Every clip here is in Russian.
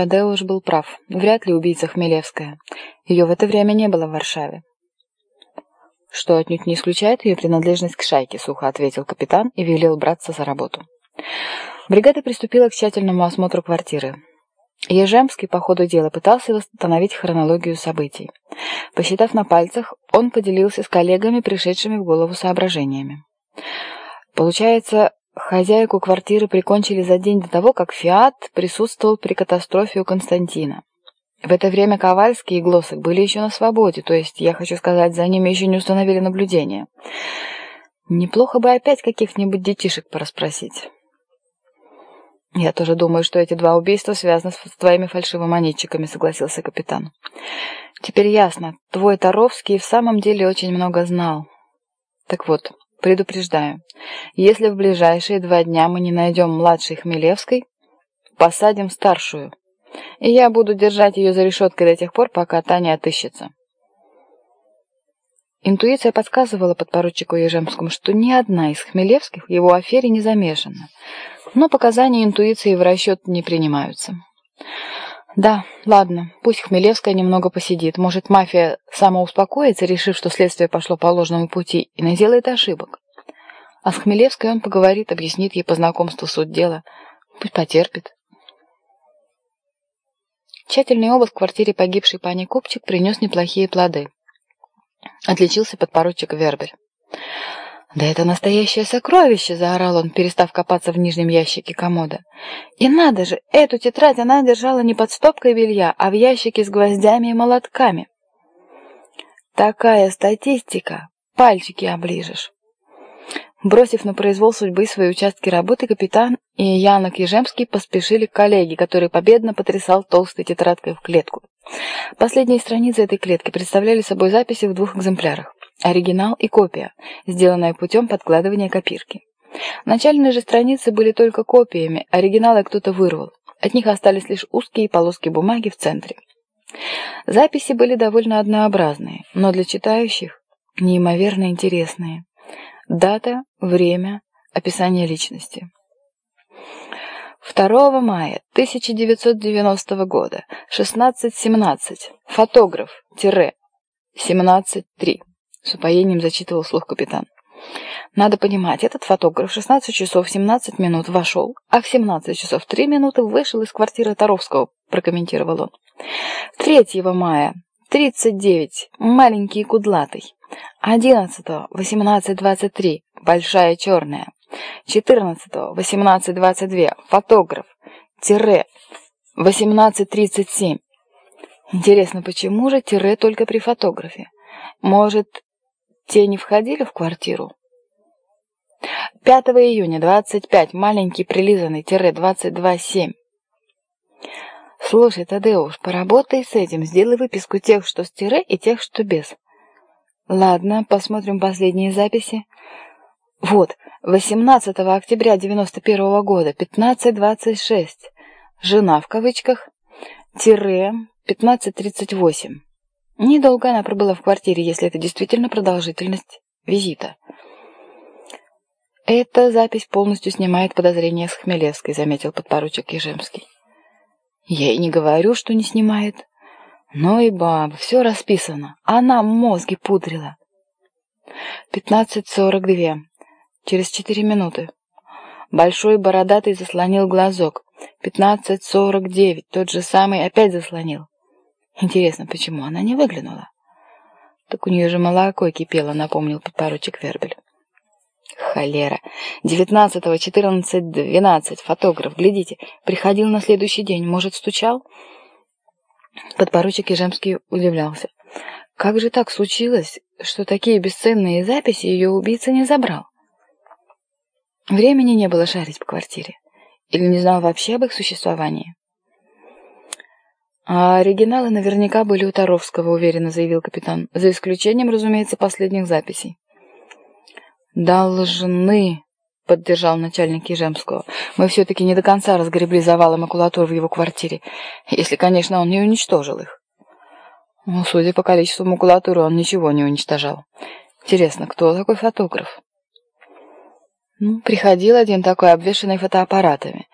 Тадеуш был прав. Вряд ли убийца Хмелевская. Ее в это время не было в Варшаве. «Что отнюдь не исключает ее принадлежность к шайке», — сухо ответил капитан и велел браться за работу. Бригада приступила к тщательному осмотру квартиры. Ежемский по ходу дела пытался восстановить хронологию событий. Посчитав на пальцах, он поделился с коллегами, пришедшими в голову соображениями. Получается, хозяйку квартиры прикончили за день до того, как «Фиат» присутствовал при катастрофе у Константина. В это время Ковальский и Глосок были еще на свободе, то есть, я хочу сказать, за ними еще не установили наблюдение. Неплохо бы опять каких-нибудь детишек порасспросить. «Я тоже думаю, что эти два убийства связаны с твоими фальшивомонетчиками», — согласился капитан. «Теперь ясно, твой Таровский в самом деле очень много знал. Так вот, предупреждаю, если в ближайшие два дня мы не найдем младшей Хмелевской, посадим старшую» и я буду держать ее за решеткой до тех пор, пока та не отыщется. Интуиция подсказывала подпоручику Ежемскому, что ни одна из Хмелевских в его афере не замешана, но показания интуиции в расчет не принимаются. Да, ладно, пусть Хмелевская немного посидит. Может, мафия самоуспокоится, решив, что следствие пошло по ложному пути, и наделает ошибок. А с Хмелевской он поговорит, объяснит ей по знакомству суть дела. Пусть потерпит. Тщательный обыск в квартире погибшей пани Купчик принес неплохие плоды. Отличился подпоручик Вербель. «Да это настоящее сокровище!» — заорал он, перестав копаться в нижнем ящике комода. «И надо же, эту тетрадь она держала не под стопкой белья, а в ящике с гвоздями и молотками. Такая статистика, пальчики оближешь». Бросив на произвол судьбы свои участки работы, капитан и Янок Ежемский поспешили к коллеге, который победно потрясал толстой тетрадкой в клетку. Последние страницы этой клетки представляли собой записи в двух экземплярах. Оригинал и копия, сделанная путем подкладывания копирки. Начальные же страницы были только копиями, оригиналы кто-то вырвал. От них остались лишь узкие полоски бумаги в центре. Записи были довольно однообразные, но для читающих неимоверно интересные. Дата, время, описание личности. 2 мая 1990 года, 16.17. Фотограф, тире, 17.3. С упоением зачитывал слух капитан. Надо понимать, этот фотограф в 16 часов 17 минут вошел, а в 17 часов 3 минуты вышел из квартиры Таровского, прокомментировал он. 3 мая 39. Маленький кудлатый. 11. 18.23. Большая черная. 14. 18.22. Фотограф. Тире. 18.37. Интересно, почему же тире только при фотографе? Может, те не входили в квартиру? 5 июня, 25. Маленький прилизанный, тире, 22.7. «Слушай, Тадеуш, поработай с этим, сделай выписку тех, что с тире, и тех, что без». «Ладно, посмотрим последние записи». «Вот, 18 октября 91 -го года, 15.26. Жена в кавычках, тире, 15.38. Недолго она пробыла в квартире, если это действительно продолжительность визита». «Эта запись полностью снимает подозрения с Хмелевской», — заметил подпоручик Ежемский. Я и не говорю, что не снимает. Ну и баба, все расписано. Она мозги пудрила. Пятнадцать сорок две. Через четыре минуты. Большой бородатый заслонил глазок. Пятнадцать сорок девять. Тот же самый опять заслонил. Интересно, почему она не выглянула? Так у нее же молоко кипело, напомнил подпоручик Вербель. Холера. Девятнадцатого, четырнадцать, двенадцать. Фотограф, глядите, приходил на следующий день. Может, стучал? Подпоручик Ежемский удивлялся. Как же так случилось, что такие бесценные записи ее убийца не забрал? Времени не было шарить по квартире. Или не знал вообще об их существовании? А оригиналы наверняка были у Таровского, уверенно заявил капитан. За исключением, разумеется, последних записей. «Должны», — поддержал начальник Ежемского. «Мы все-таки не до конца разгребли завалы макулатур в его квартире, если, конечно, он не уничтожил их». Ну, судя по количеству макулатуры, он ничего не уничтожал. Интересно, кто такой фотограф? Ну, приходил один такой, обвешанный фотоаппаратами.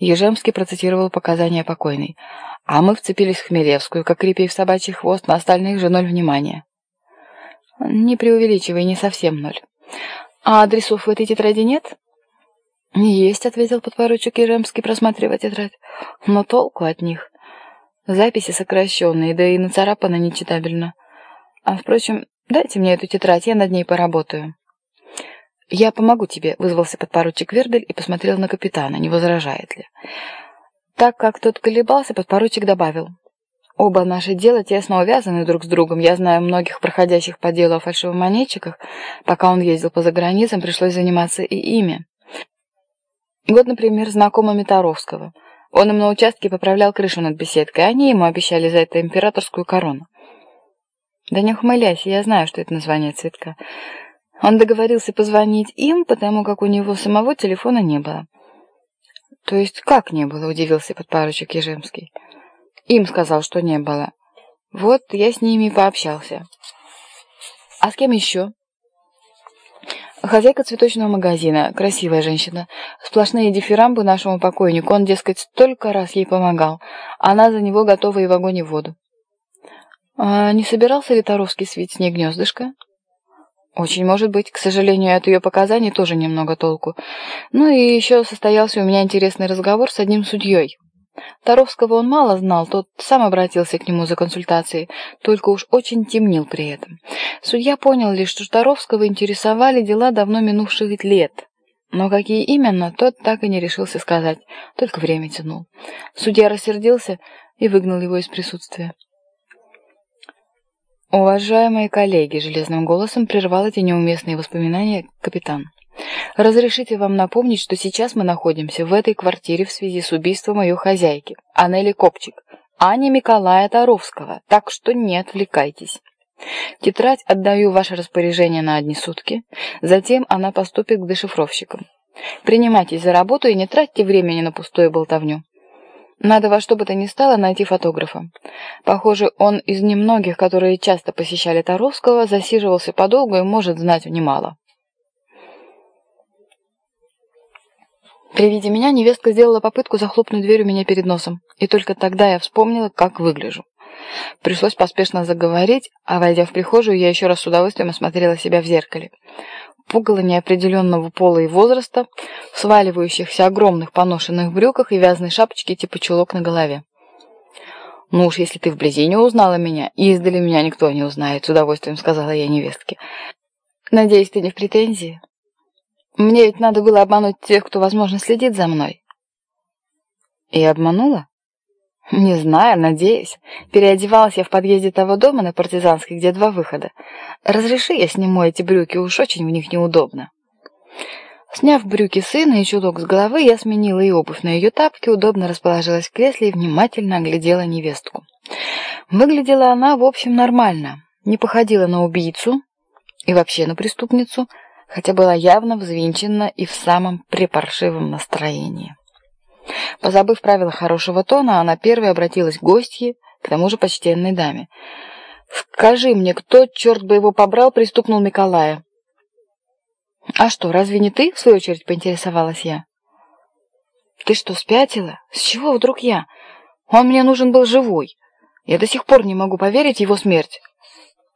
Ежемский процитировал показания покойной. А мы вцепились в Хмелевскую, как репей в собачий хвост, на остальных же ноль внимания. Не преувеличивай, не совсем ноль. А адресов в этой тетради нет? Есть, ответил подпоручик Ежемский, просматривая тетрадь. Но толку от них. Записи сокращенные, да и нацарапано нечитабельно. А, впрочем, дайте мне эту тетрадь, я над ней поработаю. «Я помогу тебе», — вызвался подпоручик Вербель и посмотрел на капитана, не возражает ли. Так как тот колебался, подпоручик добавил. «Оба наши дела тесно увязаны друг с другом. Я знаю многих проходящих по делу о фальшивомонетчиках. Пока он ездил по заграницам, пришлось заниматься и ими. Вот, например, знакомыми Таровского. Он им на участке поправлял крышу над беседкой, они ему обещали за это императорскую корону. Да не ухмыляйся, я знаю, что это название цветка. Он договорился позвонить им, потому как у него самого телефона не было. «То есть как не было?» — удивился подпоручик Ежемский. «Им сказал, что не было. Вот я с ними пообщался». «А с кем еще?» Хозяйка цветочного магазина, красивая женщина. Сплошные дифирамбы нашему покойнику. Он, дескать, столько раз ей помогал. Она за него готова и в огонь и в воду. А не собирался ли Таровский свить с ней гнездышко? Очень может быть. К сожалению, от ее показаний тоже немного толку. Ну и еще состоялся у меня интересный разговор с одним судьей. Таровского он мало знал, тот сам обратился к нему за консультацией, только уж очень темнил при этом. Судья понял лишь, что Таровского интересовали дела давно минувших лет. Но какие именно, тот так и не решился сказать, только время тянул. Судья рассердился и выгнал его из присутствия. «Уважаемые коллеги», — железным голосом прервал эти неуместные воспоминания капитан. «Разрешите вам напомнить, что сейчас мы находимся в этой квартире в связи с убийством ее хозяйки, Анели Копчик, а не Таровского, так что не отвлекайтесь. Тетрадь отдаю ваше распоряжение на одни сутки, затем она поступит к дешифровщикам. Принимайтесь за работу и не тратьте времени на пустую болтовню. Надо во что бы то ни стало найти фотографа. Похоже, он из немногих, которые часто посещали Таровского, засиживался подолгу и может знать немало. При виде меня невестка сделала попытку захлопнуть дверь у меня перед носом, и только тогда я вспомнила, как выгляжу. Пришлось поспешно заговорить, а войдя в прихожую, я еще раз с удовольствием осмотрела себя в зеркале пугало неопределенного пола и возраста, в сваливающихся огромных поношенных брюках и вязаной шапочке типа чулок на голове. «Ну уж, если ты вблизи не узнала меня, и издали меня никто не узнает», — с удовольствием сказала я невестке. «Надеюсь, ты не в претензии? Мне ведь надо было обмануть тех, кто, возможно, следит за мной». «И обманула?» «Не знаю, надеюсь. Переодевалась я в подъезде того дома на Партизанской, где два выхода. Разреши, я сниму эти брюки, уж очень в них неудобно». Сняв брюки сына и чулок с головы, я сменила и обувь на ее тапки, удобно расположилась в кресле и внимательно оглядела невестку. Выглядела она, в общем, нормально. Не походила на убийцу и вообще на преступницу, хотя была явно взвинчена и в самом припаршивом настроении. Позабыв правила хорошего тона, она первой обратилась к гостье, к тому же почтенной даме. «Скажи мне, кто, черт бы его побрал, пристукнул Николая?» «А что, разве не ты?» — в свою очередь поинтересовалась я. «Ты что, спятила? С чего вдруг я? Он мне нужен был живой. Я до сих пор не могу поверить его смерть.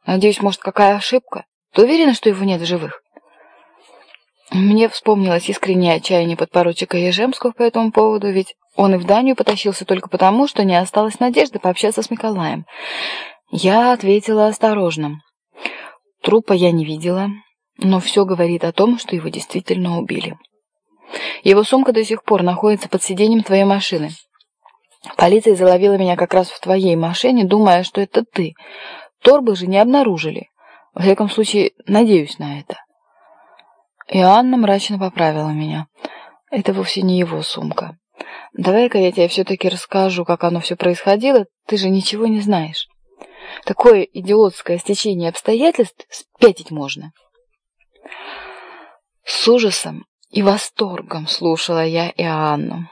Надеюсь, может, какая ошибка? Ты уверена, что его нет в живых?» Мне вспомнилось искреннее отчаяние подпоручика Ежемского по этому поводу, ведь он и в Данию потащился только потому, что не осталось надежды пообщаться с Николаем. Я ответила осторожно. Трупа я не видела, но все говорит о том, что его действительно убили. Его сумка до сих пор находится под сиденьем твоей машины. Полиция заловила меня как раз в твоей машине, думая, что это ты. Торбы же не обнаружили. Во всяком случае, надеюсь на это. И Анна мрачно поправила меня. Это вовсе не его сумка. Давай-ка я тебе все-таки расскажу, как оно все происходило. Ты же ничего не знаешь. Такое идиотское стечение обстоятельств спятить можно. С ужасом и восторгом слушала я Иоанну.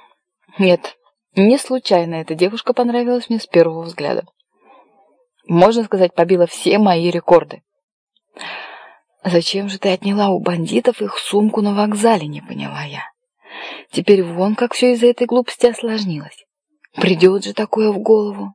Нет, не случайно эта девушка понравилась мне с первого взгляда. Можно сказать, побила все мои рекорды. «Зачем же ты отняла у бандитов их сумку на вокзале?» — не поняла я. Теперь вон как все из-за этой глупости осложнилось. Придет же такое в голову.